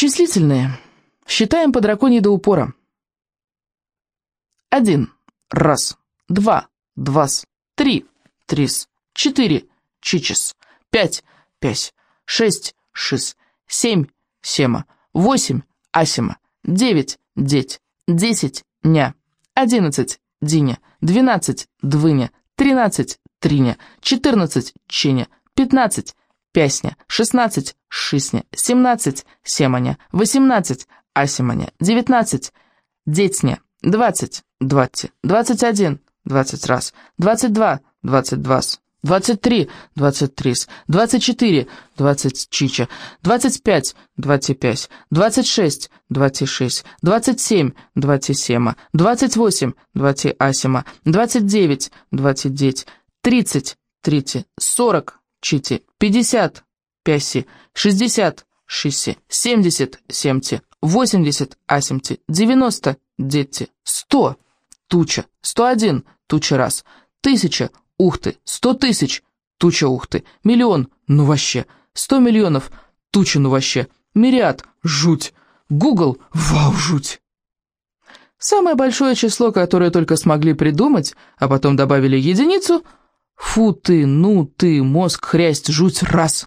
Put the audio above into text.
Числительные. Считаем по драконьей до упора. Один. Раз. Два. Двас. Три. Трис. Четыре. Чичес. Пять. Пять. Шесть. Шис. Семь. Сема. Восемь. Асима. Девять. Деть. Десять. Ня. Одиннадцать. Диня. Двенадцать. Двыня. Тринадцать. Триня. Четырнадцать. Чиня. Пятнадцать пясня, 16, шисня, 17, семаня, 18, асиманя, 19, детсня, 20, двадцать, 21, 20 раз, 22, 22 с, 23, 23 с, 24, 20 чича, 25, 25, 26, 26, 27, 27, 28, 20 асима, 29, 29, 30, 30, 40, Чити. Пятьдесят. Пяси. Шестьдесят. Шиси. Семьдесят. Семти. Восемьдесят. Асимти. Девяносто. Дети. Сто. Туча. Сто один. Туча раз. Тысяча. Ухты. Сто тысяч. Туча ухты. Миллион. Ну вообще. Сто миллионов. Туча ну вообще. Мириад. Жуть. Гугл. Вау, жуть. Самое большое число, которое только смогли придумать, а потом добавили единицу. Фу ты, ну ты, мозг, хрясть, жуть, раз.